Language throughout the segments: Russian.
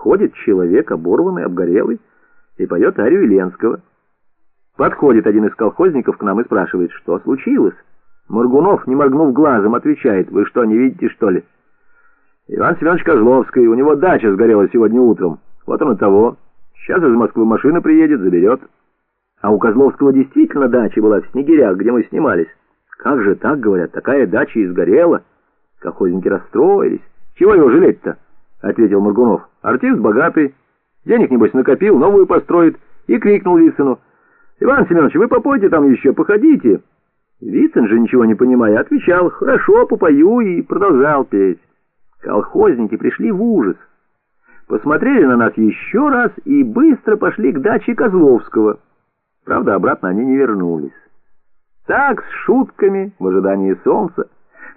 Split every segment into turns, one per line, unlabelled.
ходит человек, оборванный, обгорелый, и поет арию Ленского. Подходит один из колхозников к нам и спрашивает, что случилось. Моргунов, не моргнув глазом, отвечает, вы что, не видите, что ли? Иван Семенович Козловский, у него дача сгорела сегодня утром. Вот он и того. Сейчас из Москвы машина приедет, заберет. А у Козловского действительно дача была в Снегирях, где мы снимались. Как же так, говорят, такая дача и сгорела. Колхозники расстроились. Чего его жалеть-то? Ответил Моргунов. Артист богатый, денег, небось, накопил, новую построит. И крикнул Вицину. Иван Семенович, вы попойте там еще, походите. Вицин же, ничего не понимая, отвечал, хорошо, попою, и продолжал петь. Колхозники пришли в ужас. Посмотрели на нас еще раз и быстро пошли к даче Козловского. Правда, обратно они не вернулись. Так, с шутками, в ожидании солнца,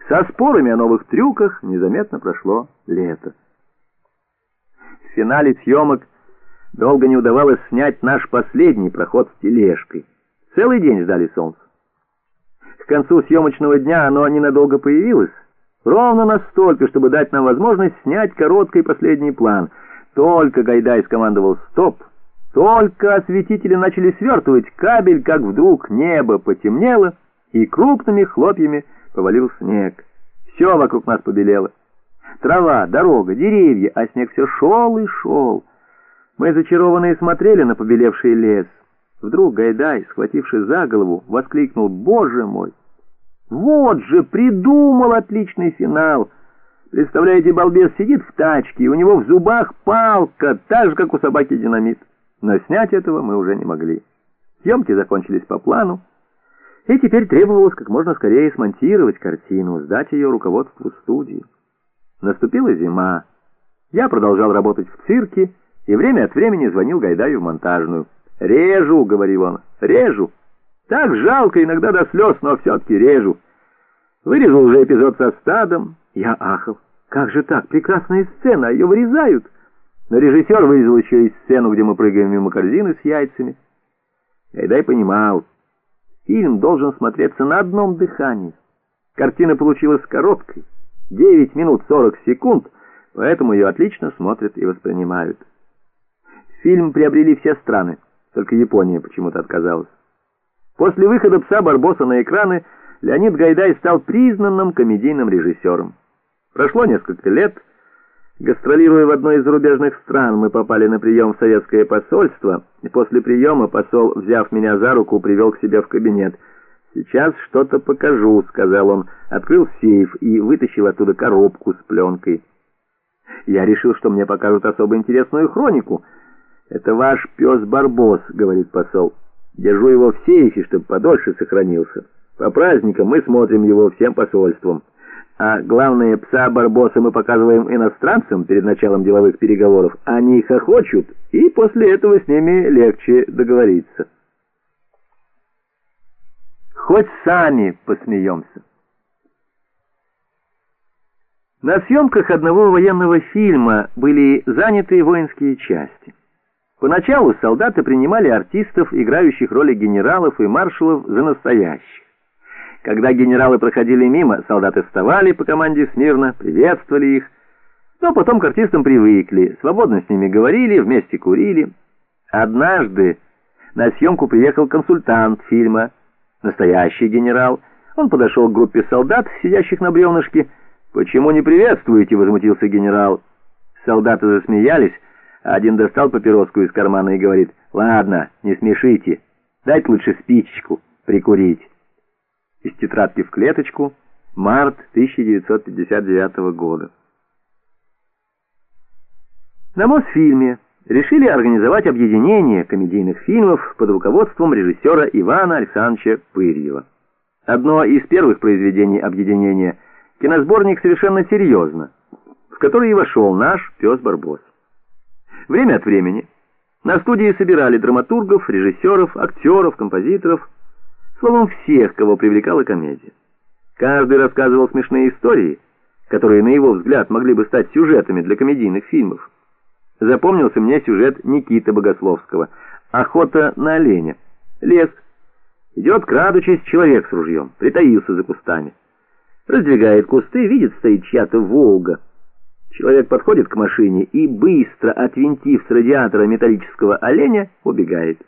со спорами о новых трюках незаметно прошло лето. В финале съемок долго не удавалось снять наш последний проход с тележкой. Целый день ждали солнца. К концу съемочного дня оно ненадолго появилось, ровно настолько, чтобы дать нам возможность снять короткий последний план. Только Гайдай скомандовал «Стоп!», только осветители начали свертывать кабель, как вдруг небо потемнело, и крупными хлопьями повалил снег. Все вокруг нас побелело. Трава, дорога, деревья, а снег все шел и шел. Мы зачарованные смотрели на побелевший лес. Вдруг Гайдай, схватившись за голову, воскликнул «Боже мой! Вот же, придумал отличный финал!» Представляете, балбес сидит в тачке, и у него в зубах палка, так же, как у собаки динамит но снять этого мы уже не могли. Съемки закончились по плану, и теперь требовалось как можно скорее смонтировать картину, сдать ее руководству студии. Наступила зима. Я продолжал работать в цирке и время от времени звонил Гайдаю в монтажную. «Режу», — говорил он, — «режу. Так жалко иногда до слез, но все-таки режу». Вырезал уже эпизод со стадом. Я ахал. «Как же так? Прекрасная сцена, ее вырезают». Но режиссер вырезал еще и сцену, где мы прыгаем мимо корзины с яйцами. Гайдай понимал, фильм должен смотреться на одном дыхании. Картина получилась короткой, 9 минут 40 секунд, поэтому ее отлично смотрят и воспринимают. Фильм приобрели все страны, только Япония почему-то отказалась. После выхода «Пса Барбоса» на экраны Леонид Гайдай стал признанным комедийным режиссером. Прошло несколько лет, Гастролируя в одной из зарубежных стран, мы попали на прием в советское посольство, и после приема посол, взяв меня за руку, привел к себе в кабинет. «Сейчас что-то покажу», — сказал он, открыл сейф и вытащил оттуда коробку с пленкой. Я решил, что мне покажут особо интересную хронику. «Это ваш пес Барбос», — говорит посол. «Держу его в сейфе, чтобы подольше сохранился. По праздникам мы смотрим его всем посольством». А главное, пса Барбоса мы показываем иностранцам перед началом деловых переговоров. Они хохочут, и после этого с ними легче договориться. Хоть сами посмеемся. На съемках одного военного фильма были заняты воинские части. Поначалу солдаты принимали артистов, играющих роли генералов и маршалов, за настоящих. Когда генералы проходили мимо, солдаты вставали по команде смирно, приветствовали их. Но потом к артистам привыкли, свободно с ними говорили, вместе курили. Однажды на съемку приехал консультант фильма, настоящий генерал. Он подошел к группе солдат, сидящих на бревнышке. «Почему не приветствуете?» — возмутился генерал. Солдаты засмеялись, один достал папироску из кармана и говорит, «Ладно, не смешите, дайте лучше спичечку прикурить» из тетрадки в клеточку, март 1959 года. На Мосфильме решили организовать объединение комедийных фильмов под руководством режиссера Ивана Александровича Пырьева. Одно из первых произведений объединения – киносборник «Совершенно серьезно», в который и вошел наш пес Барбос. Время от времени на студии собирали драматургов, режиссеров, актеров, композиторов – Словом, всех, кого привлекала комедия. Каждый рассказывал смешные истории, которые, на его взгляд, могли бы стать сюжетами для комедийных фильмов. Запомнился мне сюжет Никиты Богословского «Охота на оленя». Лес. Идет, крадучись, человек с ружьем, притаился за кустами. Раздвигает кусты, видит, стоит чья-то «Волга». Человек подходит к машине и, быстро отвинтив с радиатора металлического оленя, убегает.